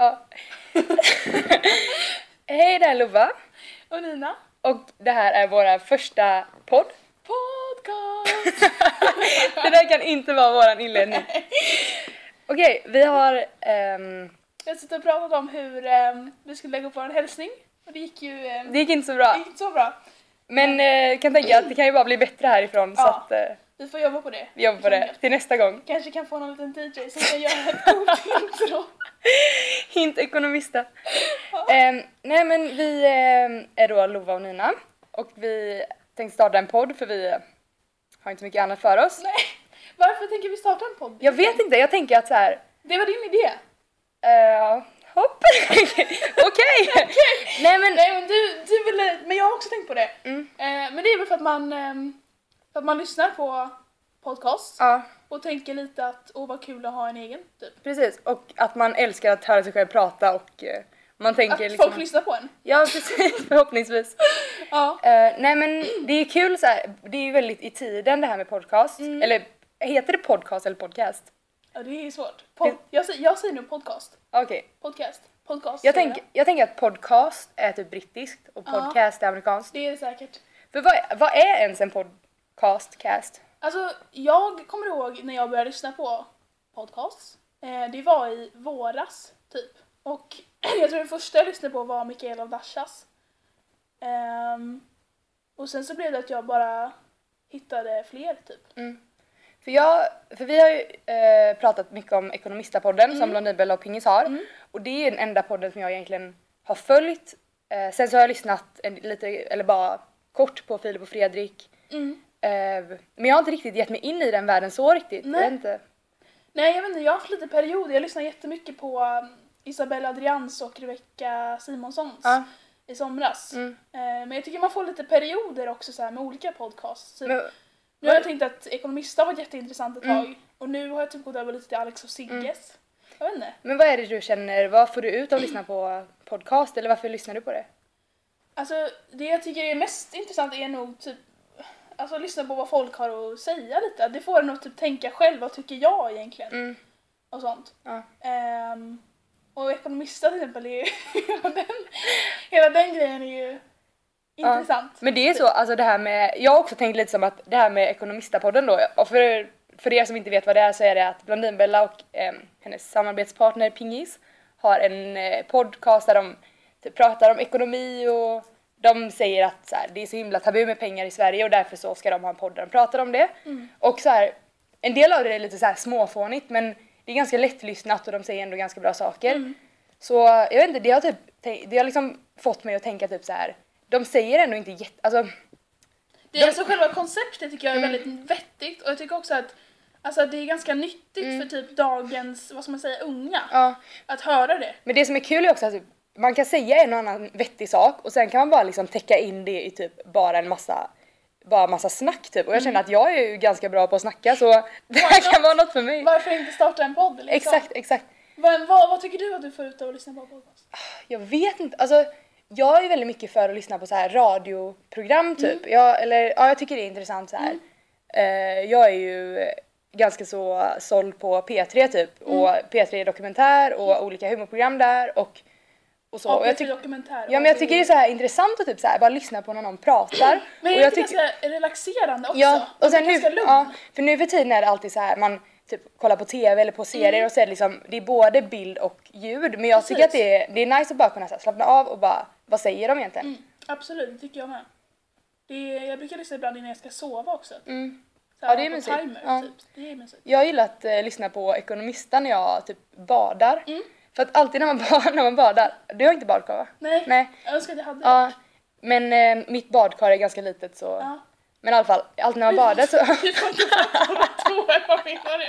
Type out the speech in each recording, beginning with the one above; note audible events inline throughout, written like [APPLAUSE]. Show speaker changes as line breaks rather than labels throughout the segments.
Ja. [LAUGHS] Hej, det här är Lova
Och Nina.
och det här är våra första podd.
Podcast! [LAUGHS]
Det där kan inte vara våran inledning. Okej, vi har... ehm,
Jag sitter och pratat om hur ehm, vi skulle lägga upp vår hälsning. Och det gick ju ehm,
det gick inte så
det
bra.
gick inte så bra.
Men eh, kan tänka att det kan ju bara bli bättre härifrån så
Ja.
att eh,
Vi får jobba på det.
vi jobbar på det till nästa gång.
Kanske kan få någon liten DJ som kan göra ett coolt intro. [LAUGHS]
Hint ekonomista.
Ja.
Ehm, nej men vi ehm, är då Lova och Nina och vi tänkte starta en podd för vi har inte mycket annat för oss.
Nej, varför tänker vi starta en podd?
Jag vet inte, jag tänker att så här.
Det var din idé.
Uh, hopp! [LAUGHS] [LAUGHS] Okej! Nej men,
Nej men du, du ville, men jag har också tänkt på det.
Mm.
Eh, men det är väl för att man, ehm, för att man lyssnar på podcast
ja
och tänker lite att åh vad kul att ha en egen typ.
precis och att man älskar att höra sig själv prata och eh, man tänker
Att
liksom...
folk lyssnar på en.
Ja precis, [LAUGHS] förhoppningsvis. [LAUGHS]
Ja.
Eh, nej men det är kul så här. det är ju väldigt i tiden det här med podcast.
Mm.
Eller heter det podcast eller podcast?
ja, det är svårt. Pod, jag, säger, jag säger nu podcast.
Okej.
Podcast. Podcast.
Jag,
säger
tänk, jag tänker att podcast är typ brittiskt och
Ja.
podcast är amerikanskt.
Det är det säkert.
För vad, är- vad är ens en podcast? Cast?
Alltså, jag kommer ihåg när jag började lyssna på podcasts. Eh, det var i våras, typ. Och [CLEARS THROAT] jag tror det första jag lyssnade på var Mikaela Dashas. Ehm, och sen så blev det att jag bara hittade fler, typ.
För, jag, för vi har ju eh, pratat mycket om Ekonomistapodden som Blondinbella och Pingis har.
Mm.
Och det är den enda podden som jag egentligen har följt. Eh, sen så har jag lyssnat en, lite, eller bara kort på Filip och Fredrik.
Mm.
Eh, men jag har inte riktigt gett mig in i den världen så riktigt.
Nej.
Jag inte.
Nej, jag vet inte, jag har haft lite perioder. Jag lyssnade jättemycket på um, Isabella Adrians och Rebecca Simonssons
Ja.
i somras.
Mm.
Eh, men jag tycker man får lite perioder också så med olika podcasts. Typ,
Men,
Nu har jag tänkt att Ekonomista var jätteintressant ett
Mm.
tag och nu har jag typ gått över lite till Alex och Sigges. Jag vet inte.
men vad är det du känner, vad får du ut av att lyssna på podcast eller varför lyssnar du på det?
Alltså det jag tycker är mest intressant är nog typ Alltså lyssna på vad folk har att säga lite. Det får en att typ tänka själv, vad tycker jag egentligen?
Mm.
Och sånt.
Ja.
Ehm, och Ekonomista till exempel, är ju [LAUGHS] hela, den, hela den grejen är ju intressant.
Men det är så, alltså det här med, jag har också tänkt lite som att det här med Ekonomistapodden då, och för, för er som inte vet vad det är så är det att Blondinbella och eh, hennes samarbetspartner Pingis har en eh, podcast där de typ, pratar om ekonomi och de säger att så här, det är så himla tabu med pengar i Sverige och därför så ska de ha en podd där de pratar om det. Och så här, en del av det är lite så här småfånigt men det är ganska lättlyssnat och de säger ändå ganska bra saker. Så jag vet inte, det har typ, det har liksom fått mig att tänka typ så här. de säger ändå inte jätte, alltså
Det är alltså själva konceptet tycker jag är väldigt vettigt och jag tycker också att Alltså det är ganska nyttigt för typ dagens, vad ska man säga, unga.
ja.
Att höra det.
Men det som är kul är också att typ, man kan säga en och annan vettig sak och sen kan man bara liksom täcka in det i typ bara en massa bara massa snack typ och jag känner att jag är ju ganska bra på att snacka så det här kan vara något för mig.
Varför inte starta en podd liksom?
Exakt, exakt.
Vad, vad, vad tycker du att du får ut av att lyssna på podcast?
Jag vet inte, alltså jag är väldigt mycket för att lyssna på så här radioprogram typ. Jag, eller ja, jag tycker det är intressant så här. Eh, jag är ju ganska så såld på P3 typ och P3 Dokumentär och olika humorprogram där och, och så.
Ja,
och jag
P3
tyck-. Ja men jag tycker det är så här intressant att typ så här, bara lyssna på när någon pratar. [CLEARS THROAT]
Men
och
är
jag
det inte ganska relaxerande också?
Ja, och sen
är
nu, ja, för nu för tiden är det alltid så här man typ kollar på TV eller på serier
Mm.
och så är det liksom, det är både bild och ljud men jag tycker att
Precis.
det är, det är nice att bara kunna så här, slappna av och bara, vad säger de egentligen?
Mm, absolut, det tycker jag med. Det är, jag brukar lyssna ibland innan jag ska sova också.
Mm.
Så
Ja, det är mysigt.
Timer,
Ja.
typ. Det är mysigt.
Jag gillar att eh, lyssna på Ekonomista när jag typ badar.
Mm.
För att alltid när man, [LAUGHS] ba- när man badar, du har inte badkar va?
Nej,
Nej.
jag önskar att jag hade
Ja, men eh, mitt badkar är ganska litet så.
Ja.
Men i alla fall, alltid när man badar så. [LAUGHS]
Vi får inte prata om toa, vad menar du?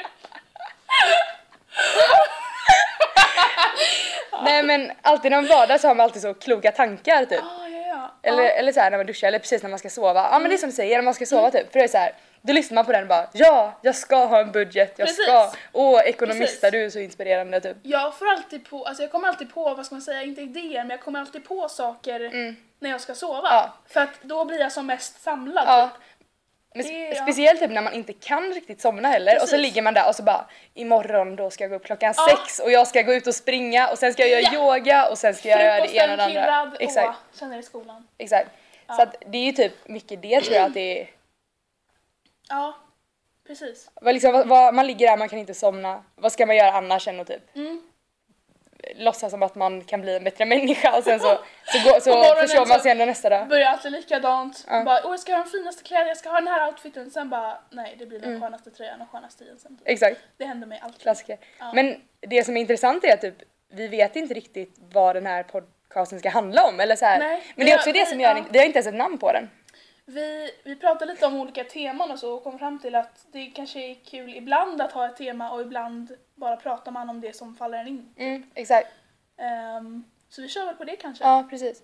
[LAUGHS]
Nej men alltid när man badar så har man alltid så kloka tankar typ.
Ah, ja, ja.
Eller, eller så här när man duschar eller precis när man ska sova. Ja men det är som du säger, när man ska sova typ. För det är så här, då lyssnar man på den och bara ja, jag ska ha en budget, jag
Precis.
ska. Åh ekonomista,
Precis.
du är så inspirerande typ.
Jag får alltid på, alltså jag kommer alltid på, vad ska man säga, inte idéer men jag kommer alltid på saker
Mm.
när jag ska sova.
Ja.
För att då blir jag som mest samlad.
Ja.
Typ.
Men spe- speciellt typ när man inte kan riktigt somna heller och så
Precis.
ligger man där och så bara imorgon då ska jag gå upp klockan
Ja.
sex och jag ska gå ut och springa och sen ska jag göra
Ja.
yoga och sen ska jag göra det ena och det
Frukosten
andra.
kirrad,
Exakt,
åh, sen är det skolan.
exakt.
Ja.
Så att det är ju typ mycket det tror jag att det är.
Ja, precis.
Vad liksom, vad, vad, man ligger där, man kan inte somna. Vad ska man göra annars än att typ
Mm.
låtsas som att man kan bli en bättre människa och sen så, så, [LAUGHS]
På
så förstår man sig ändå nästa dag.
Börjar alltid likadant.
Ja.
Bara, åh jag ska ha de finaste kläderna, jag ska ha den här outfiten. Sen bara, nej det blir den
Mm.
skönaste tröjan och skönaste jeansen.
Exakt,
Det händer mig alltid.
klassiker.
Ja.
Men det som är intressant är att typ, vi vet inte riktigt vad den här podcasten ska handla om. Eller så här.
Nej,
Men det är också
har-
det som gör
ja.
den, vi har inte ens ett namn på den.
Vi, vi pratade lite om olika teman och så och kom fram till att det kanske är kul ibland att ha ett tema och ibland bara pratar man om det som faller en in.
Mm, exakt.
Ehm, så vi kör väl på det kanske.
Ja, precis.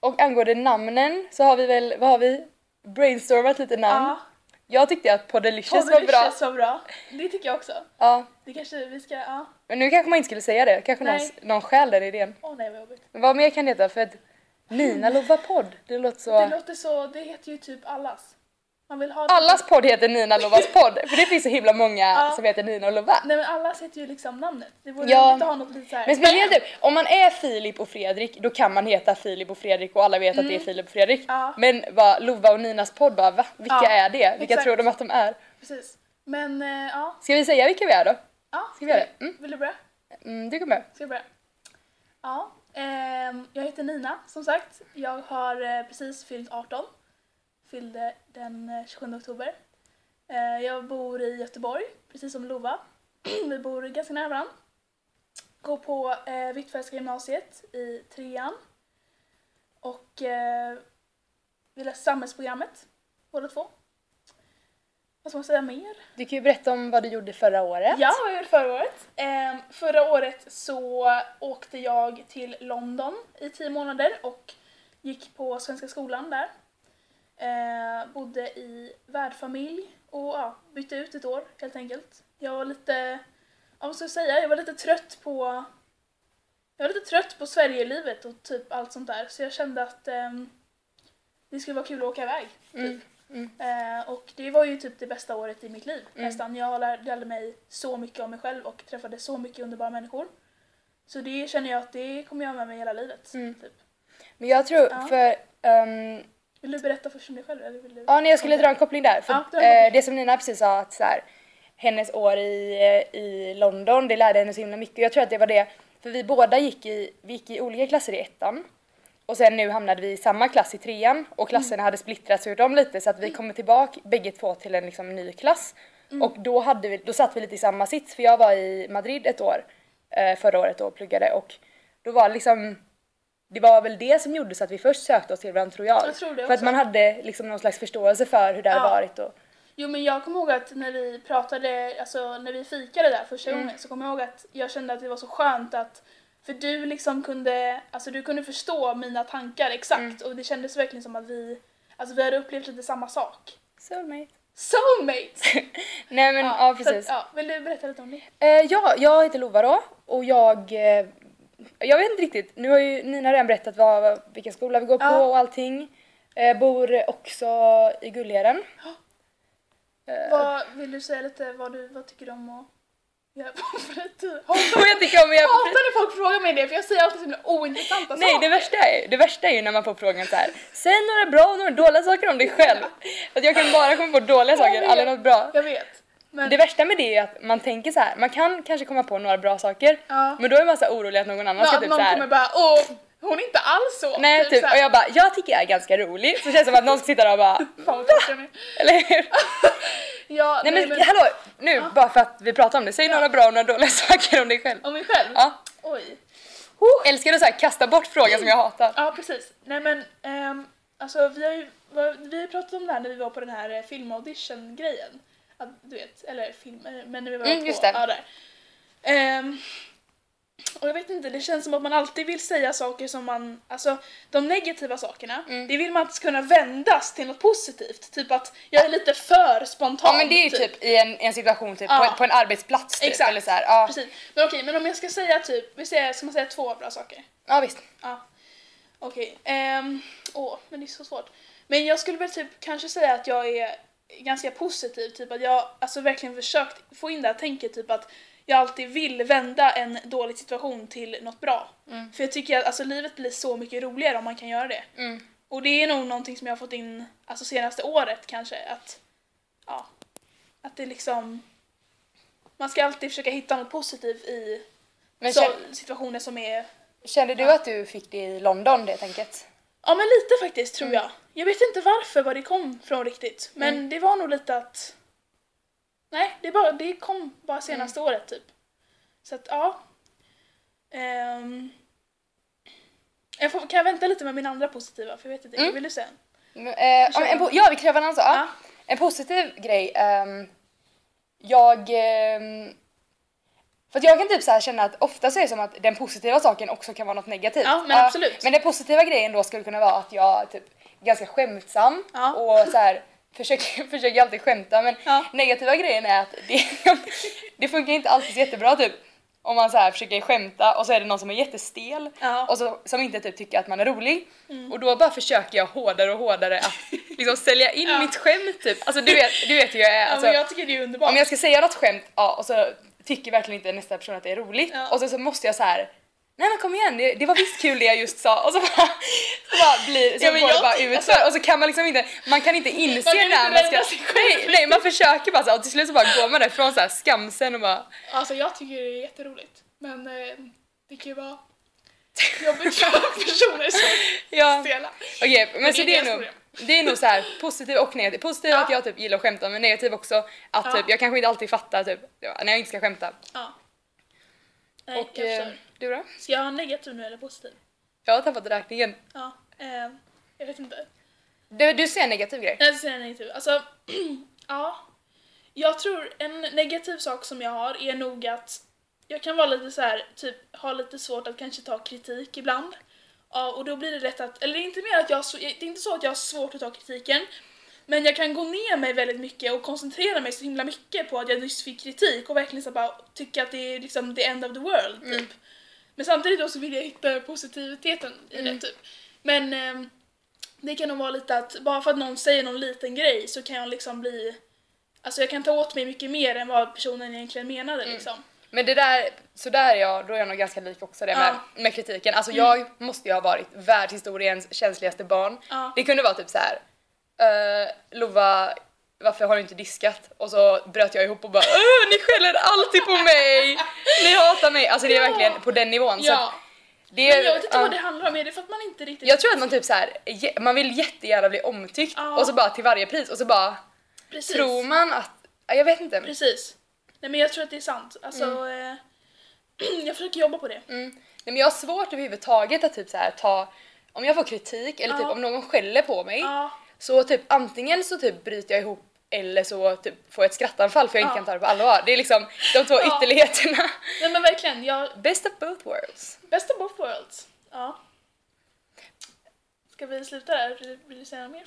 Och angående namnen så har vi väl, vad har vi? Brainstormat lite namn.
Ja,
Jag tyckte att Podelicious var bra.
Var bra. Det tycker jag också.
Ja,
Det kanske vi ska, ja.
men nu kanske man inte skulle säga det. Kanske någon,
Nej.
någon stjäl den idén.
Åh nej vad jobbigt.
Men vad mer kan det heta? För att Nina Lova podd, det låter så...
Det låter så, det heter ju typ allas. Man vill ha
Allas podd heter Nina Lovas podd, för det finns så himla många
Ja.
som heter Nina och Lova.
Nej men allas heter ju liksom namnet. Det borde
Ja.
inte ha något lite såhär.
Men speciellt typ, om man är Filip och Fredrik, då kan man heta Filip och Fredrik och alla vet att det är Filip och Fredrik.
Mm. Ja.
Men vad Lova och Ninas podd bara, va? Vilka
Ja,
är det? Vilka
exakt.
tror de att de är?
Precis. Men eh, ja.
Ska vi säga vilka vi är då?
ja.
Ska vi göra det? Mm.
Vill du börja?
Mm, du kommer.
Ska jag börja? Ja. Ehm, jag heter Nina som sagt. Jag har eh, precis fyllt 18. Fyllde den eh, 27 oktober. Eh, jag bor i Göteborg, precis som Lova. [CLEARS THROAT] Vi bor ganska nära varandra. Går på eh, Hvitfeldtska gymnasiet i trean. Och eh, vi läser samhällsprogrammet, båda två. Vad ska man säga mer?
Du kan ju berätta om vad du gjorde förra året.
Ja, vad jag gjorde förra året. Ehm, förra året så åkte jag till London i tio månader och gick på Svenska skolan där. Ehm, bodde i värdfamilj och ja, bytte ut ett år helt enkelt. Jag var lite, ja, vad ska jag säga, jag var lite trött på jag var lite trött på Sverigelivet och typ allt sånt där så jag kände att ehm, det skulle vara kul att åka iväg. Typ.
Mm, mm.
Eh, och det var ju typ det bästa året i mitt liv
Mm.
nästan. Jag lär, lärde mig så mycket om mig själv och träffade så mycket underbara människor. Så det känner jag att det kommer jag ha med mig hela livet.
Mm.
Typ.
Men jag tror,
Ja.
för ehm,
Vill du berätta först om dig själv? Eller vill du?
Ja, nej, jag skulle dra en koppling där. För,
Ja, koppling.
eh, det som Nina precis sa, att så här, hennes år i, eh, i London, det lärde henne så himla mycket. Jag tror att det var det, för vi båda gick i, vi gick i olika klasser i ettan. Och sen nu hamnade vi i samma klass i trean och klasserna
Mm.
hade splittrats ut om lite så att vi kommer tillbaka bägge två till en liksom, ny klass.
Mm.
Och då, hade vi, då satt vi lite i samma sits för jag var i Madrid ett år eh, förra året och pluggade och då var det liksom det var väl det som gjorde så att vi först sökte oss till varandra tror jag.
Jag tror
För att man hade liksom någon slags förståelse för hur det hade
Ja.
varit och
Jo men jag kommer ihåg att när vi pratade, alltså när vi fikade där första
Mm.
gången så kommer jag ihåg att jag kände att det var så skönt att för du liksom kunde, alltså du kunde förstå mina tankar exakt
Mm.
och det kändes verkligen som att vi, alltså vi hade upplevt lite samma sak.
soulmate.
Soulmate! [LAUGHS]
Nej men ja,
så
precis.
Att, ja, vill du berätta lite om det?
Eh, ja, jag heter Lova då och jag eh, jag vet inte riktigt, nu har ju Nina redan berättat vad, vilken skola vi går på
Ja.
och allting. Eh, bor också i Gullheden. Eh,
Vad, vill du säga lite vad du vad tycker du om att göra på fritid?
vad
Hatar [LAUGHS]
jag tycker om
hatar när folk frågar mig det för jag säger alltid så himla ointressanta
Nej,
saker.
det värsta, är, det värsta är ju när man får frågan så här. Säg några bra och några dåliga saker om dig själv. Att jag kan bara komma på dåliga saker, aldrig något bra.
Jag vet. Men,
Det värsta med det är att man tänker så här, man kan kanske komma på några bra saker,
ja.
men då är man så orolig att någon annan ska
att
typ
någon
så här,
kommer bara åh, hon är inte alls så.
Nej typ,
så
och jag bara, jag tycker jag är ganska rolig. Så känns det som att någon ska sitta där och bara, [LAUGHS]
Fan [LAUGHS]
eller hur? [LAUGHS]
Ja,
Nej men hallå, nu bara för att vi pratar om det, säg
Ja.
några bra och några dåliga saker om dig själv.
Om mig själv?
Ja.
Oj.
Älskar du så här kasta bort frågan som jag hatar?
Ja precis. Nej men ehm, alltså vi har ju vi har pratat om det här när vi var på den här eh, filmaudition grejen. Att, du vet, eller film, eh, men när vi var
Mm,
på,
just det.
Ja, där. Ehm, och jag vet inte, det känns som att man alltid vill säga saker som man, alltså de negativa sakerna,
Mm.
det vill man att kunna vändas till något positivt. Typ att jag är lite för spontan.
Ja men det är ju typ i en, en situation typ
Ja.
på, på en arbetsplats typ,
Exakt.
eller så här, ja.
Precis. Men okej, men om jag ska säga typ, vi säger, ska man säga två bra saker?
ja visst.
Ja. Okej. ehm, Åh, men det är så svårt. Men jag skulle väl typ kanske säga att jag är ganska positiv, typ att jag alltså verkligen försökt få in det här tänket typ att jag alltid vill vända en dålig situation till något bra.
Mm.
För jag tycker att alltså, livet blir så mycket roligare om man kan göra det.
Mm.
Och det är nog någonting som jag har fått in alltså senaste året kanske att ja, att det liksom man ska alltid försöka hitta något positivt i så,
kände,
situationer som är
kände du att du fick det i London det tänket?
Ja men lite faktiskt tror
Mm.
jag. Jag vet inte varför var det kom från riktigt men
Mm.
det var nog lite att Nej, det, bara, det kom bara senaste
Mm.
året typ. Så att ja. Ehm. jag får, kan jag vänta lite med min andra positiva för jag vet inte,
Mm.
vill du säga?
Men, Eh, en, po- ja, vi göra varannan så. Ja. En positiv grej. ehm, jag... ehm, för jag kan typ så här känna att ofta så är det som att den positiva saken också kan vara något negativt.
Ja, men absolut.
Men den positiva grejen då skulle kunna vara att jag typ är ganska skämtsam
Ja.
och så här försöker, [LAUGHS] försöker alltid skämta men
Ja.
negativa grejen är att det, [LAUGHS] det funkar inte alltid så jättebra typ. Om man så här försöker skämta och så är det någon som är jättestel
Ja.
och så, som inte typ tycker att man är rolig.
Mm.
Och då bara försöker jag hårdare och hårdare att [LAUGHS] liksom sälja in
Ja.
mitt skämt typ. Alltså du vet, du vet hur jag är.
Ja,
Alltså,
men jag tycker det är underbart.
om jag ska säga något skämt ja, och så tycker verkligen inte nästa person att det är roligt
Ja.
och så, så måste jag så här. Nej men kom igen, det, det var visst kul det jag just sa och så bara, så bara blir så
Ja,
går det bara
tycker-
ut
alltså-
och så kan man liksom inte, man kan inte inse
Man kan
när man ska, nej, nej man försöker bara så här, och till slut så bara går man därifrån så här skamsen och bara
Alltså jag tycker det är jätteroligt. Men eh, det kan ju vara jobbigt för personer som [LAUGHS]
ja.
stela.
Okej, men,
Men
så
det är
det är nog, det är nog så här positiv och negativ. Positiv
Ja.
att jag typ gillar att skämta men negativ också att
Ja.
typ, jag kanske inte alltid fattar typ när jag inte ska skämta.
Ja. Nej,
och
jag
eh,
förstår.
Du då?
Ska jag ha negativ nu eller positiv?
Jag har tappat räkningen.
Ja. Eh, jag vet inte.
Du, du ser en negativ grej.
Jag säger negativ. Alltså, [CLEARS THROAT] ja. Jag tror en negativ sak som jag har är nog att jag kan vara lite så här, typ ha lite svårt att kanske ta kritik ibland. Ja, och då blir det lätt att, eller inte mer att jag, det är inte så att jag har svårt att ta kritiken. Men jag kan gå ner mig väldigt mycket och koncentrera mig så himla mycket på att jag just fick kritik och verkligen så bara tycka att det är liksom the end of the world typ.
Mm.
Men samtidigt då så vill jag hitta positiviteten i
Mm.
det typ. Men ehm, det kan nog vara lite att bara för att någon säger någon liten grej så kan jag liksom bli Alltså jag kan ta åt mig mycket mer än vad personen egentligen menade
Mm.
liksom.
Men det där, så där är jag, då är jag nog ganska lik också det med,
Ja. Mm.
med kritiken. Alltså jag måste ju ha varit världshistoriens känsligaste barn.
Ja.
Det kunde vara typ så här. Uh, Lova, varför har du inte diskat? Och så bröt jag ihop och bara "Åh, ni skäller alltid på mig! Ni hatar mig! Alltså det är
Ja.
verkligen på den nivån. Så
Ja.
att det är,
Men jag vet inte
ja.
vad det handlar om, är det för att man inte riktigt...
Jag tror att man typ så här, man vill jättegärna bli omtyckt
Ja.
och så bara till varje pris och så bara
Precis.
tror man att, ja, jag vet inte.
Precis. Nej men jag tror att det är sant. Alltså, eh, [CLEARS THROAT] jag försöker jobba på det.
Mm. Nej, men jag har svårt överhuvudtaget att typ så här ta, om jag får kritik eller typ
Ja.
om någon skäller på mig så typ antingen så typ bryter jag ihop eller så typ får jag ett skrattanfall för jag inte
Ja.
kan ta det på allvar. Det är liksom de två
Ja.
ytterligheterna.
Nej men verkligen, jag...
Best of both worlds.
Best of both worlds. Ja. Ska vi sluta där? Vill, vill du säga något mer?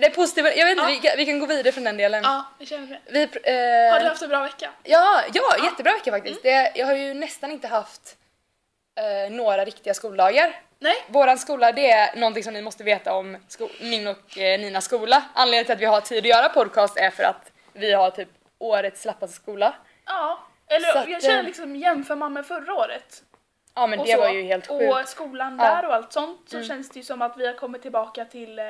Det är positiva, jag vet inte,
Ja.
vi, kan, vi kan gå vidare från den delen.
ja, jag känner det.
Vi, eh,
Har du haft en bra vecka?
Ja, ja, jättebra vecka faktiskt. Det, jag har ju nästan inte haft eh, några riktiga skoldagar.
Nej?
Våran skola, det är någonting som ni måste veta om min och eh, Ninas skola. Anledningen till att vi har tid att göra podcast är för att vi har typ årets slappaste skola.
Ja. Eller
att,
jag känner
eh,
liksom jämför man med förra året
Ja men
och
det
så,
var ju helt sjukt.
och skolan
Ja.
där och allt sånt så
Mm.
känns det ju som att vi har kommit tillbaka till eh,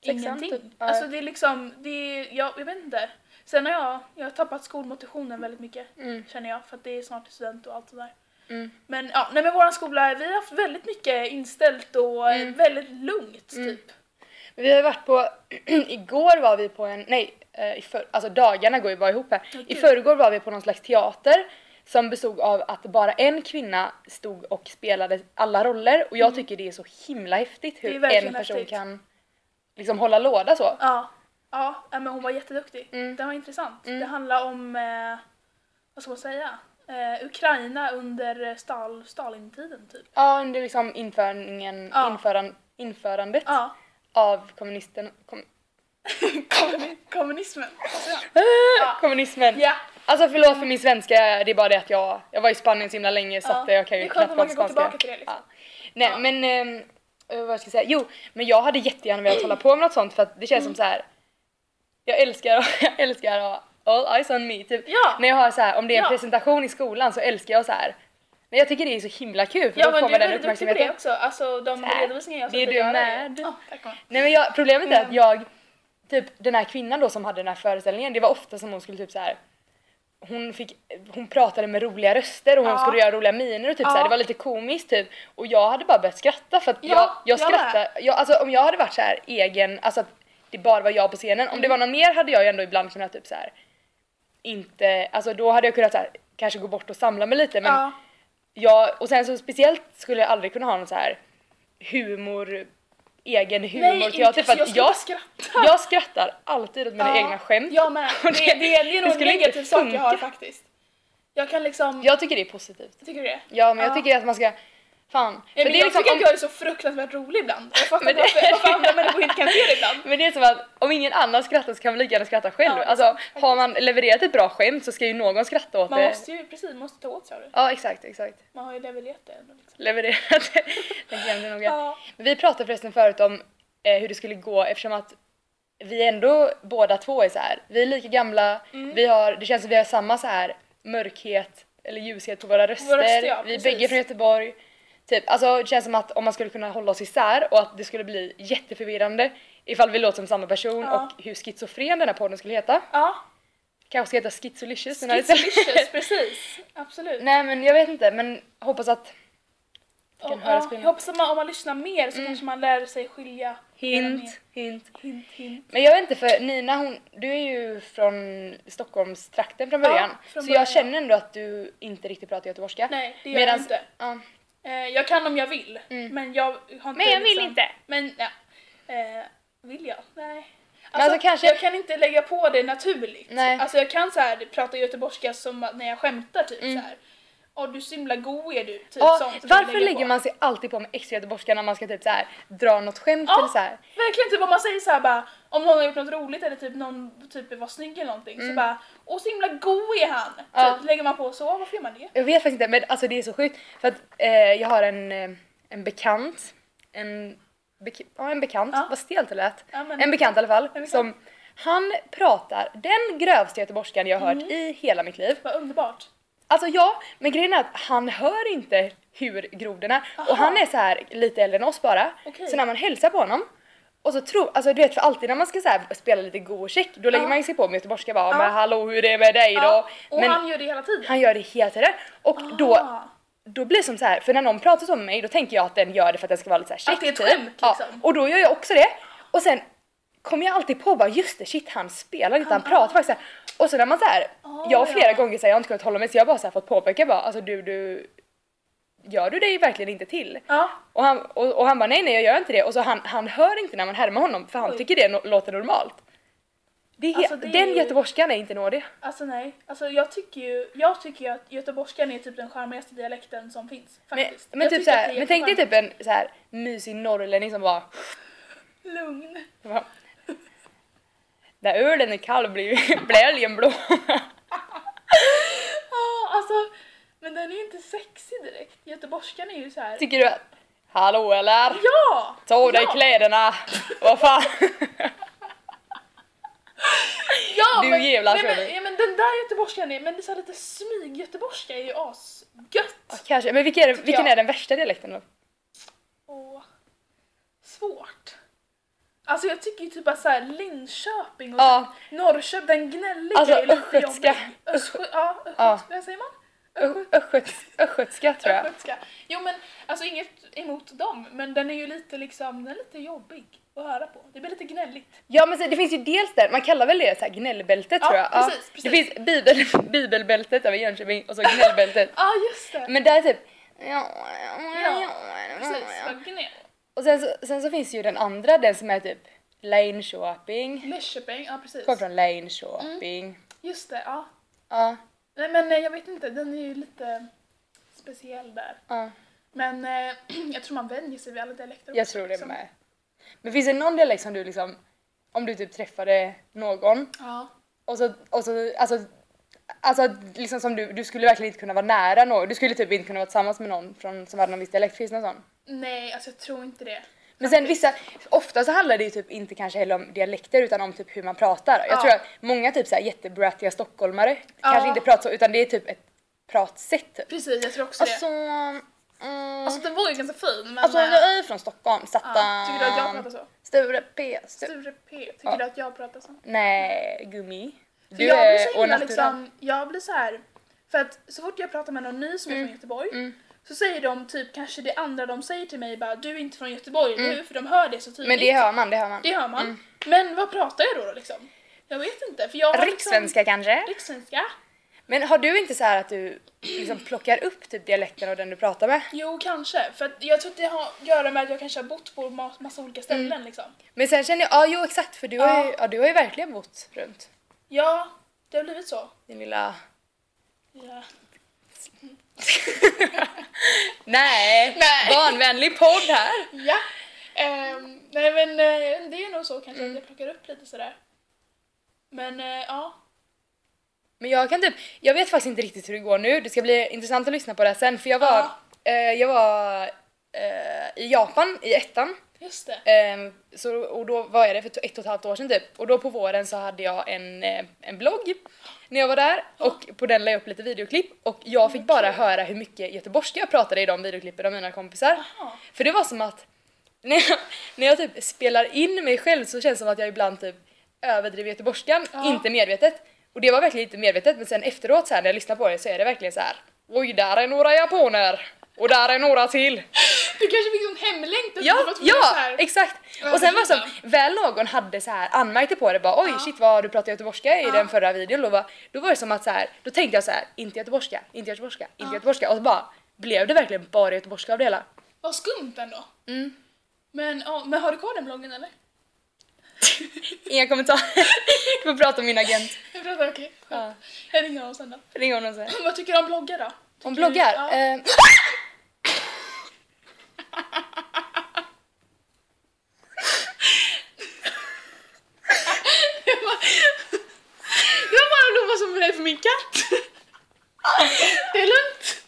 ingenting.
typ. Ja.
Alltså det är liksom, det är, jag, jag vet inte. Sen har jag, jag har tappat skolmotivationen väldigt mycket
Mm.
känner jag för att det är snart student och allt sådär.
Mm.
Men ja, nej men våran skola, vi har haft väldigt mycket inställt och
Mm.
väldigt lugnt
Mm.
typ.
Vi har varit på, [CLEARS THROAT] igår var vi på en, nej, eh, i för, alltså dagarna går ju bara ihop här.
Ja,
I förrgår var vi på någon slags teater som bestod av att bara en kvinna stod och spelade alla roller och jag tycker det är så himla häftigt
Mm.
Hur en person
häftigt.
kan liksom hålla låda så.
Ja, ja ja, men hon var jätteduktig.
Mm.
Det var intressant.
Mm.
Det handlar om, eh, vad ska man säga, eh, Ukraina under Stal, Stalintiden typ.
Ja, under liksom införingen,
Ja.
införan, införandet
Ja,
av kommunisten, kom, [LAUGHS]
Kommuni- kommunismen. Så, ja.
Kommunismen.
ja,
Alltså förlåt för min svenska, det är bara det att jag, jag var i Spanien så himla länge så
Ja.
att jag kan ju knappt prata spanska.
tillbaka till det, liksom.
Ja. Nej
Ja.
men, eh, vad ska jag säga, jo men jag hade jättegärna velat hålla på med något sånt för att det känns
Mm.
som så här. jag älskar, [LAUGHS] jag älskar att all eyes on me. Typ
Ja.
när jag har så här, om det är en
Ja.
presentation i skolan så älskar jag så här. Nej, jag tycker det är så himla kul för
Ja
då
men
får
du
man
är
den
väldigt duktig på det
uppmärksamheten.
också. Alltså de redovisningar jag
Det är
sett
du
göra
med.
Ja, mamma.
Nej men jag, problemet är att
Mm.
jag, typ den här kvinnan då som hade den här föreställningen, det var ofta som hon skulle typ så här. Hon, fick, hon pratade med roliga röster och hon
Ja.
skulle göra roliga miner och typ så
Ja.
det var lite komiskt typ. Och jag hade bara börjat skratta för att
Ja,
jag, jag skrattar, jag, alltså om jag hade varit så här egen, alltså att det bara var jag på scenen, om det
Mm.
var någon mer hade jag ju ändå ibland kunnat typ så här. Inte, alltså då hade jag kunnat så här, kanske gå bort och samla mig lite men
Ja.
jag, och sen så speciellt skulle jag aldrig kunna ha någon så här humor, egen humorteater för
jag
att jag,
skratta.
jag skrattar alltid åt mina
Ja,
egna skämt.
Jag med. [LAUGHS]
Och
Det, det, det är
det
nog en negativ sak jag har faktiskt. Jag kan liksom...
Jag tycker det är positivt.
Tycker du det?
Ja men jag
Ja.
tycker att man ska, fan.
Ja, men
det är
jag
liksom
tycker
om,
att jag är så fruktansvärt rolig ibland. Jag fattar inte
det-
varför, varför andra människor inte kan se det ibland.
men det är som att om ingen annan skrattar så kan man lika gärna skratta själv.
Ja, det
alltså
sant,
har man levererat ett bra skämt så ska ju någon skratta åt
Man
det.
måste ju precis, man måste ta åt sig av det.
Ja exakt, exakt.
Man har ju levererat det ändå. Liksom.
Levererat det. [LAUGHS] Den glömde jag nog.
Ja.
Men Vi pratade förresten förut om eh, hur det skulle gå eftersom att vi ändå båda två är så här. vi är lika gamla,
Mm.
vi har, det känns som vi har samma så här mörkhet eller ljushet på våra röster,
röster, ja,
vi är bägge från Göteborg. Typ, alltså det känns som att om man skulle kunna hålla oss isär och att det skulle bli jätteförvirrande ifall vi låter som samma person
Ja.
och hur schizofren den här podden skulle heta.
Ja,
Kanske ska heta Schizolicious.
Skitsolicious, precis. [LAUGHS] Absolut.
Nej men jag vet inte men hoppas att
Och,
kan höra
ja,
skillnad.
jag hoppas att man, om man lyssnar mer så kanske man lär sig skilja
hint, hint.
Hint, hint.
Men jag vet inte för Nina hon, du är ju från Stockholmstrakten från
Ja,
början.
från
så
början.
jag känner ändå att du inte riktigt pratar göteborgska.
Nej, det gör jag
Medans-
inte.
Ja.
Eh, jag kan om jag vill,
Mm.
men jag har inte
Men jag vill
liksom,
inte.
Men ja, eh, vill jag? Nej.
Men
Alltså,
alltså kanske-
Jag kan inte lägga på det naturligt.
Nej.
Alltså jag kan så här prata göteborgska som att- när jag skämtar typ
Mm.
så här. Åh du så himla god är du, typ
Ja,
sånt.
varför lägger man sig alltid på med extra göteborgska när man ska typ så här dra något skämt
Ja.
eller så här?
Verkligen typ om man säger så här bara om någon har gjort något roligt eller typ någon typ var snygg eller någonting så bara åh så himla god är han.
Mm. Ja.
Typ lägger man på så, varför gör man det?
Jag vet faktiskt inte men alltså det är så sjukt för att eh, jag har en, eh, en bekant, en, bek- ja, en bekant,
Ja.
vad stelt det lät.
Ja, men-
En bekant i alla fall, som han pratar den grövsta göteborgskan jag har
Mm.
hört i hela mitt liv.
Vad underbart.
Alltså ja, men grejen är att han hör inte hur grov den är.
Aha.
Och han är så här lite äldre än oss bara.
Okej.
Så när man hälsar på honom och så tror, alltså du vet för alltid när man ska så här spela lite god och check då lägger
Ja.
man ju sig på med göteborgska bara
Ja.
men hallå hur är det med dig då?
Ja, och
men
han gör det hela tiden.
han gör det hela tiden. Och då,
Ah.
då blir det som så här, för när någon pratar så med mig då tänker jag att den gör det för att den ska vara lite så här check
Att det är ett
typ.
skämt,
Ja,
liksom.
och då gör jag också det. Och sen kommer jag alltid på bara just det shit han spelar inte, han
Ah.
pratar faktiskt så här. Och så när man så här, jag har flera gånger så här, jag har inte kunnat hålla mig så jag har bara så här fått påpeka bara alltså du du gör du dig verkligen inte till?
Ja.
Och han, och, och han bara nej nej jag gör inte det och så han, han hör inte när man härmar honom för han
Oj.
tycker det no- låter normalt. Det är
Alltså, det är
Den
ju-
göteborgskan är inte nådig.
Alltså nej, alltså jag tycker ju, jag tycker ju att göteborgskan är typ den charmigaste dialekten som finns.
Men,
Faktiskt.
men,
Jag
typ
tycker
så
att
här,
det är
men tänk dig typ en så här mysig norrlänning som bara
Lugn. [LAUGHS]
När ölen är kall blir, [LAUGHS] älgen blå.
Ja, alltså, men den är ju inte sexig direkt. Göteborgskan är ju så här.
Tycker du att Hallå eller?
Ja!
Ta av dig
ja!
kläderna! Vad fan?
Ja,
Du
men,
jävlar,
nej, men, ja, men den där göteborgskan är, men det är så lite smyg-göteborgska är ju asgött.
Kanske, men vilken är, vilken
jag.
är den värsta dialekten då?
Åh, svårt. Alltså jag tycker ju typ att så här Linköping och
Ja.
Norrköping, den gnälliga
Alltså,
är lite
östgötska.
jobbig. Östgö, ja, östgötska,
Ja.
säger man?
Östgötska tror jag.
Östgötska. Jo men alltså inget emot dem, men den är ju lite liksom, den är lite jobbig att höra på. Det blir lite gnälligt.
Ja men så, det finns ju dels där, man kallar väl det så här gnällbältet
Ja,
tror jag.
precis,
Det
precis.
finns bibel, [LAUGHS] bibelbältet över Jönköping och så gnällbältet. [LAUGHS]
Ja just det.
Men där är typ ja,
Ja, Precis, gnäll.
Och sen så, sen så finns ju den andra, den som är typ Linköping.
Linköping, ja precis.
Kommer från Linköping.
Just det, ja.
Ja,
Nej men eh, jag vet inte, den är ju lite speciell där.
ja.
Men eh, [CLEARS THROAT] jag tror man vänjer sig vid alla dialekter
Jag
också,
tror det
liksom.
med. Men finns det någon dialekt som du liksom, om du typ träffade någon
Ja.
och så, och så alltså, alltså liksom som du, du skulle verkligen inte kunna vara nära någon, du skulle typ inte kunna vara tillsammans med någon från, som hade någon viss dialekt, finns det någon sån?
Nej, alltså jag tror inte det.
Men sen vissa, ofta så handlar det ju typ inte kanske heller om dialekter utan om typ hur man pratar. Jag
Ja.
tror att många typ såhär jättebrattiga stockholmare kanske inte pratar så utan det är typ ett pratsätt typ.
Precis, jag tror också
Alltså,
det.
mm,
Alltså den var ju ganska fin men...
alltså
eh,
jag är från Stockholm,
ja, tycker du att jag pratar så?
Sture P. Stu-
Sture P, tycker
Ja.
du att jag pratar så?
Nej, gummi.
För jag blir så himla liksom, jag blir så här för att så fort jag pratar med någon ny som är
Mm.
från Göteborg
Mm.
Så säger de typ kanske det andra de säger till mig bara du är inte från Göteborg, eller hur? För de hör det så tydligt.
Mm. Men det hör man, det hör man.
Det hör man.
Mm.
Men vad pratar jag då, då liksom? Jag vet inte för jag har
Rikssvenska kanske?
Liksom, rikssvenska?
Men har du inte så här att du liksom plockar upp typ dialekten av den du pratar med?
Jo kanske, för att jag tror att det har att göra med att jag kanske har bott på ma- massa olika ställen
Mm.
liksom.
Men sen känner jag, ja jo exakt för du har,
Ja.
ju, ja, du har ju verkligen bott runt
Ja, det har blivit så.
din lilla...
Ja. [LAUGHS]
Nej,
Nej.
barnvänlig podd här!
ja. Ehm, nej men eh, det är nog så kanske
Mm.
att jag plockar upp lite sådär. Men eh, ja.
Men jag kan typ, jag vet faktiskt inte riktigt hur det går nu, det ska bli intressant att lyssna på det sen för jag var,
Ja.
eh, jag var i Japan i ettan
Just det.
Ehm, så, och då var jag det för ett och ett halvt år sedan typ. Och då på våren så hade jag en, eh, en blogg när jag var där och på den la jag upp lite videoklipp och jag fick bara höra hur mycket göteborgska jag pratade i de videoklippen av mina kompisar.
Jaha.
För det var som att när jag, när jag typ spelar in mig själv så känns det som att jag ibland typ överdriver göteborgskan,
Ja.
inte medvetet. Och det var verkligen inte medvetet men sen efteråt så här, när jag lyssnar på det så är det verkligen så här. Oj, där är några japaner! Och där är några till!
Du kanske fick sån hemlängtan
Ja,
du var
ja
här-
exakt! Och sen var det som, väl någon hade så här anmärkte på det bara oj
Ja.
shit vad du pratar göteborgska i
Ja.
den förra videon då var, då var det som att så här, då tänkte jag så här inte göteborgska, inte göteborgska, inte
Ja.
göteborgska och så bara blev det verkligen bara göteborgska av det hela.
Vad skumt ändå.
Mm.
Men, ja, men har du kvar den bloggen eller? [LAUGHS]
Inga kommentarer. du får prata om min agent. [LAUGHS]
Jag pratar okej.
Ja.
Jag ringer honom sen då.
Ring honom sen.
Vad tycker du om bloggar då?
Om
Tycker
bloggar?
Du, ja.
Eh, [LAUGHS]
Det var bara Lova som är för min katt. Det är lugnt.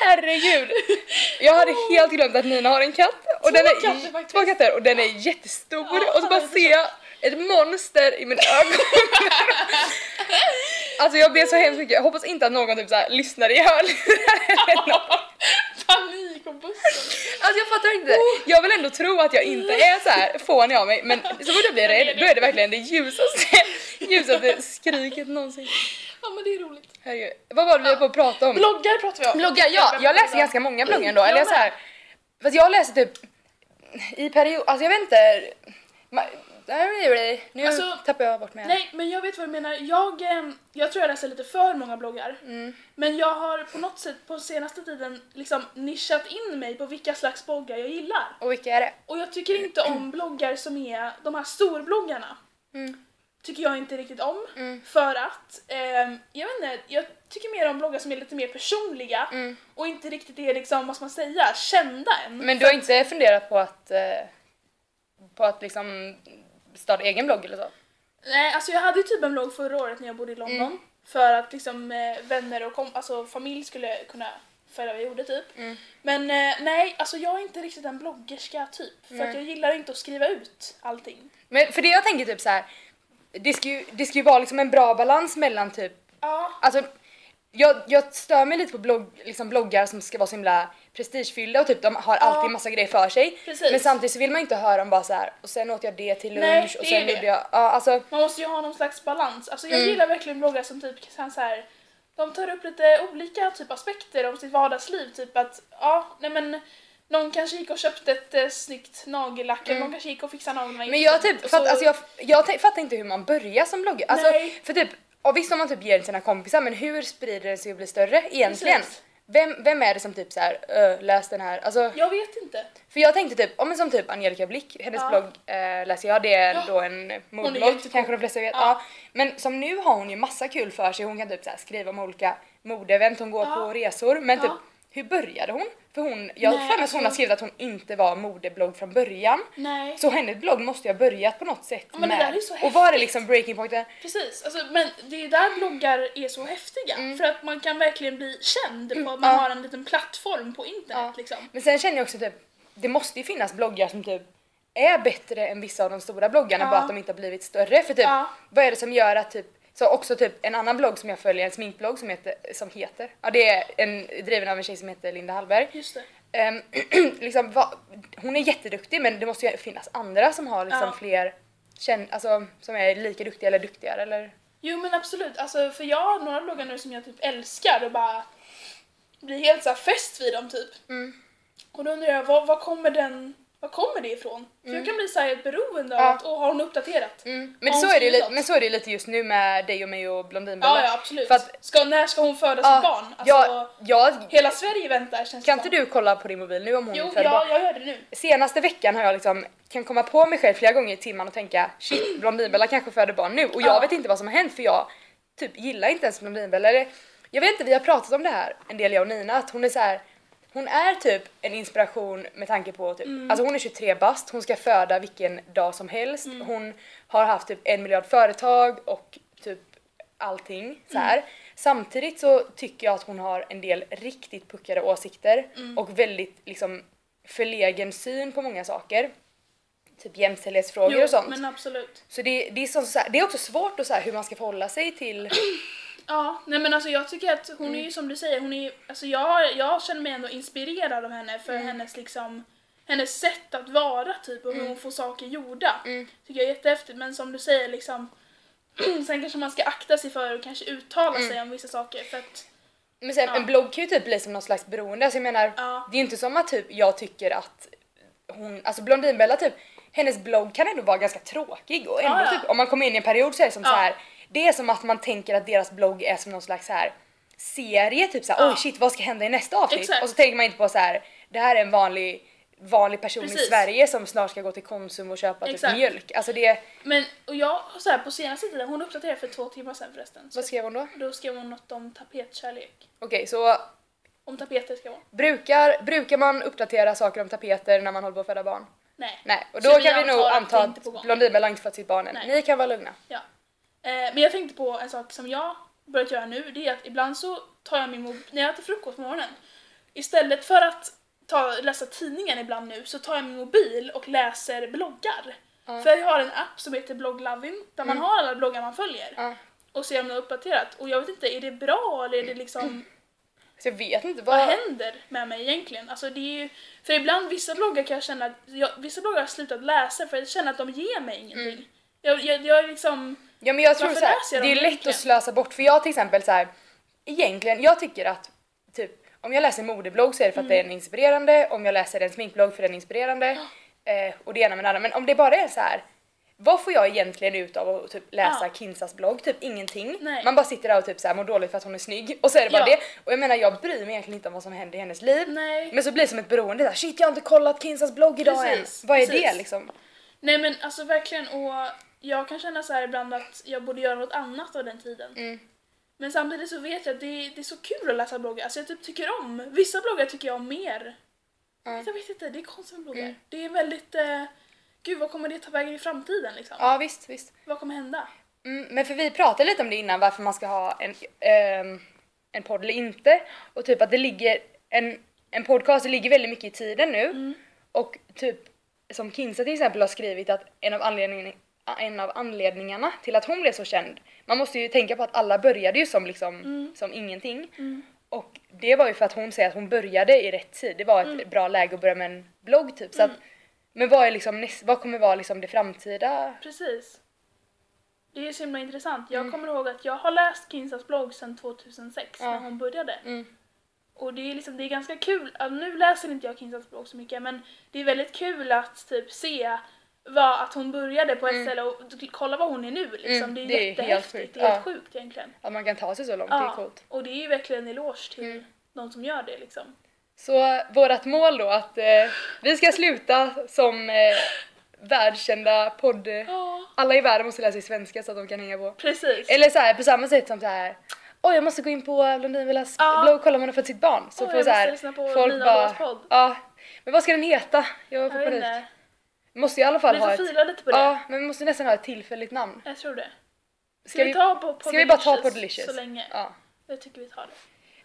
herregud! Jag hade helt glömt att Nina har en katt. Och
Två
den är,
katter faktiskt.
Två katter och den är jättestor
Ja,
och så bara
jag
ser jag ett monster i mina ögon. [LAUGHS] alltså jag ber så hemskt mycket, jag hoppas inte att någon typ så här, lyssnar i hörlurar eller [LAUGHS] något.
Panik på bussen.
Alltså jag fattar inte, jag vill ändå tro att jag inte är så här fånig av mig men så fort jag blir rädd då är det verkligen det ljusaste, [LAUGHS] ljusaste skriket någonsin.
Ja men det är roligt.
Herregud. Vad var det vi var på att prata om?
Bloggar pratar vi om.
Bloggar, ja, jag läser ganska många bloggar ändå. Eller jag så här, fast jag läser typ i period, alltså jag vet inte. Nu
Alltså,
tappar jag bort mig.
Nej men jag vet vad du menar. Jag, eh, jag tror jag läser lite för många bloggar.
Mm.
Men jag har på något sätt på senaste tiden liksom nischat in mig på vilka slags bloggar jag gillar.
Och vilka är det?
Och jag tycker inte om [CLEARS THROAT] bloggar som är de här storbloggarna.
Mm.
Tycker jag inte riktigt om.
Mm.
För att, ehm, jag vet inte, jag tycker mer om bloggar som är lite mer personliga
Mm.
och inte riktigt är liksom, vad ska man säga, kända än.
Men du har inte funderat på att eh, på att liksom starta egen blogg eller så?
Nej, alltså jag hade ju typ en blogg förra året när jag bodde i London.
Mm.
För att liksom eh, vänner och kom- alltså, familj skulle kunna följa vad jag gjorde typ.
Mm.
Men eh, nej, alltså jag är inte riktigt en bloggerska typ. För
Nej.
att jag gillar inte att skriva ut allting.
Men för det jag tänker typ så här. Det ska ju, det ska ju vara liksom en bra balans mellan typ
Ja,
Alltså, jag, jag stör mig lite på blogg, liksom bloggar som ska vara så himla prestigefyllda och typ de har alltid massa grejer för sig.
Precis.
Men samtidigt så vill man inte höra om bara så här och sen åt jag det till lunch
Nej,
och
det är
sen gjorde jag, ja alltså
man måste ju ha någon slags balans. Alltså jag
Mm.
gillar verkligen bloggar som typ kan så här, de tar upp lite olika typ aspekter om sitt vardagsliv. Typ att, ja, nej men någon kanske gick och köpte ett eh, snyggt nagellack eller någon kanske gick och fixade naglarna
Mm. Men jag typ,
Och
fatt,
så-
alltså jag, jag fattar inte hur man börjar som bloggare. Alltså,
Nej.
för typ, och visst om man typ ger det till sina kompisar men hur sprider det sig och blir större egentligen?
Precis.
Vem, vem är det som typ så här, "Ö, läs den här, alltså
Jag vet inte.
För jag tänkte typ, om som typ Angelica Blick, hennes
Ja.
blogg eh, läser jag, det är
Ja.
då en modblogg
jättecool.
kanske de flesta vet.
Ja.
Ja. Men som nu har hon ju massa kul för sig, hon kan typ så här skriva om olika modeevent, hon går
Ja.
på resor men typ
Ja.
Hur började hon? För hon, jag har för mig att hon har
alltså-
skrivit att hon inte var modeblogg från början.
Nej.
Så hennes blogg måste ju ha börjat på något sätt
Ja, men det
med.
där är så
och var
häftigt.
liksom breaking pointen?
Precis, alltså, men det är där bloggar är så häftiga.
Mm.
För att man kan verkligen bli känd på att man
Ja.
har en liten plattform på internet.
Ja.
Liksom.
Men sen känner jag också typ, det måste ju finnas bloggar som typ är bättre än vissa av de stora bloggarna bara att de inte har blivit större. För typ, vad är det som gör att typ så också typ en annan blogg som jag följer, en sminkblogg som heter, som heter ja det är en driven av en tjej som heter Linda Hallberg.
Just det.
Ehm, [CLEARS THROAT] liksom, va, hon är jätteduktig men det måste ju finnas andra som har liksom
Ja.
fler känn, alltså som är lika duktiga eller duktigare eller
Jo men absolut, alltså, för jag har några bloggar nu som jag typ älskar och bara blir helt så fäst vid dem typ.
Mm.
Och då undrar jag, var, var kommer den var kommer det ifrån? För jag kan bli så här beroende av
Mm. Ja.
att, åh har hon uppdaterat?
Mm. Men,
Har
så
hon
är det
något?
men så är det lite just nu med dig och mig och Blondinbella.
Ja, ja absolut.
För att-
ska, när ska hon föda
Ja,
sitt barn? Alltså,
ja, ja,
Hela Sverige väntar känns
kan
det
inte du kolla på din mobil nu om hon
Jo,
föder barn?
ja, jag gör det nu.
Senaste veckan har jag liksom kan komma på mig själv flera gånger i timmen och tänka shit [CLEARS THROAT] Blondinbella kanske föder barn nu och jag
Ja.
vet inte vad som har hänt för jag typ gillar inte ens Blondinbella. Eller, jag vet inte, vi har pratat om det här en del jag och Nina att hon är så här. Hon är typ en inspiration med tanke på typ,
Mm.
alltså hon är 23 bast, hon ska föda vilken dag som helst.
Mm.
Hon har haft typ en miljard företag och typ allting så här.
Mm.
Samtidigt så tycker jag att hon har en del riktigt puckade åsikter
Mm.
och väldigt liksom förlegen syn på många saker. Typ jämställdhetsfrågor
Jo,
och sånt.
men absolut.
Så det, det, är så, så här, det är också svårt att så här, hur man ska förhålla sig till...
Ja, nej men alltså jag tycker att hon
Mm.
är ju som du säger, hon är alltså jag, jag känner mig ändå inspirerad av henne
Mm.
för hennes liksom hennes sätt att vara typ och hur hon får saker gjorda.
Mm.
Tycker jag är jättehäftigt men som du säger liksom [CLEARS THROAT] sen kanske man ska akta sig för att kanske uttala
Mm.
sig om vissa saker för att
Men sen,
Ja.
en blogg kan ju typ bli som någon slags beroende. Alltså jag menar,
Ja.
det är ju inte som att typ jag tycker att hon, alltså Blondinbella typ, hennes blogg kan ändå vara ganska tråkig och ändå
Ja,
typ, om man kommer in i en period så är det som så här. Det är som att man tänker att deras blogg är som någon slags så här serie, typ så här,
Ja.
oj shit vad ska hända i nästa avsnitt?
Exakt.
Och så tänker man inte på så här. det här är en vanlig vanlig person i
Precis.
Sverige som snart ska gå till Konsum och köpa typ mjölk. Alltså det,
men och jag har så här på senaste tiden, hon uppdaterade för två timmar sedan förresten. Så
vad skrev hon då?
då skrev hon något om tapetkärlek.
Okej så
Om tapeter ska vara.
brukar, brukar man uppdatera saker om tapeter när man håller på att föda barn?
Nej.
Nej, och
Så
då
vi
kan vi nog
antar att
anta att. Blondinbella inte fått sitt barn än.
Nej.
Ni kan vara lugna.
Ja. Eh, men jag tänkte på en sak som jag börjat göra nu, det är att ibland så tar jag min mobil, när jag äter frukost på morgonen, istället för att ta, läsa tidningen ibland nu så tar jag min mobil och läser bloggar.
Ja.
För jag har en app som heter Blogglovin där man
Mm.
har alla bloggar man följer
Ja.
och ser om de är uppdaterat. Och jag vet inte, är det bra eller är det liksom,
Så jag vet inte
vad
vad...
händer med mig egentligen? Alltså det är ju, för ibland vissa bloggar kan jag känna att, jag, vissa bloggar har slutat läsa för jag känner att de ger mig ingenting.
Mm.
Jag, jag, jag är liksom,
Ja men jag tror
Varför
så här,
läser jag
det är lätt att slösa bort för jag till exempel så här, egentligen, jag tycker att typ om jag läser en modeblogg så är det för att
Mm.
den är inspirerande, om jag läser en sminkblogg för den är inspirerande eh, och det ena med det andra. Men om det bara är så här vad får jag egentligen ut av att typ läsa
Ja.
Kinsas blogg? Typ ingenting.
Nej.
Man bara sitter där och typ så här mår dåligt för att hon är snygg och så är det bara
Ja.
det. Och jag menar jag bryr mig egentligen inte om vad som händer i hennes liv.
nej.
Men så blir det som ett beroende där. shit jag har inte kollat Kinsas blogg idag
Precis,
än. Vad är
precis.
det liksom?
Nej men alltså verkligen och jag kan känna så här ibland att jag borde göra något annat av den tiden.
Mm.
Men samtidigt så vet jag att det, det är så kul att läsa bloggar. Alltså jag typ tycker om, vissa bloggar tycker jag om mer.
Ja.
Jag vet inte, det är konstigt med bloggar.
Mm.
Det är väldigt, eh, gud vad kommer det ta vägen i framtiden liksom?
Ja visst, visst.
Vad kommer hända?
Mm, men för vi pratade lite om det innan varför man ska ha en, ehm, en podd eller inte. Och typ att det ligger, en, en podcast ligger väldigt mycket i tiden nu.
Mm.
Och typ som Kinsa till exempel har skrivit att en av, anledningen, en av anledningarna till att hon blev så känd, man måste ju tänka på att alla började ju som liksom
Mm.
som ingenting.
Mm.
Och det var ju för att hon säger att hon började i rätt tid. Det var ett
Mm.
bra läge att börja med en blogg typ. Så att,
Mm.
men vad, är liksom, vad kommer vara liksom det framtida?
Precis. Det är så himla intressant. Jag
Mm.
kommer ihåg att jag har läst Kinsas blogg sedan 2006
Ja.
när hon började.
Mm.
Och det är, liksom, det är ganska kul, alltså, nu läser inte jag Kinsas blogg så mycket men det är väldigt kul att typ se vad, att hon började på ett
Mm.
och kolla vad hon är nu liksom.
Mm,
det är
det är helt
jättehäftigt,
sjukt.
det är helt
Ja.
sjukt egentligen.
Att man kan ta sig så långt, det är
Ja,
coolt.
och det är ju verkligen en eloge till
Mm.
de som gör det liksom.
Så vårt mål då att eh, vi ska sluta som eh, världskända podd...
Ja,
Alla i världen måste lära sig svenska så att de kan hänga på.
precis.
Eller så här, på samma sätt som så här. oj jag måste gå in på Blondinvillas
Ja.
blogg och kolla om hon har fått sitt barn. Så
Oj,
får
jag
så här,
lyssna på
folk bara, ja. Men vad ska den heta? Jag får
vet
panik. Måste i alla fall
Vi
ha
får
ett,
fila lite på det.
ja men vi måste nästan ha ett tillfälligt namn.
Jag tror det. Ska, vi, ta på
ska vi bara ta
Poddelicious
Poddelicious?
så länge?
Ja.
Jag tycker vi tar det.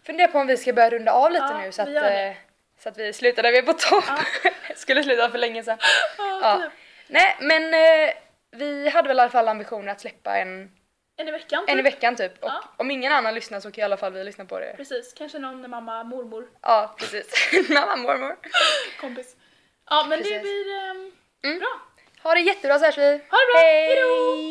Funderar på om vi ska börja runda av lite
Ja,
nu så att,
vi gör det.
eh, så att vi slutar där vi är på topp. [LAUGHS] Skulle sluta för länge sedan. [GASPS]
Ja,
Ja.
typ.
Nej men eh, vi hade väl i alla fall ambitionen att släppa en,
En i veckan
en i
typ.
veckan typ. Och
Ja.
om ingen annan lyssnar så kan i alla fall vi lyssna på det.
Precis, kanske någon mamma, mormor,
Ja precis. [LAUGHS] Mamma mormor. [LAUGHS]
kompis. Ja men det
Precis.
blir ehm,
Mm.
bra.
Ha det jättebra vi.
Ha det bra, hejdå!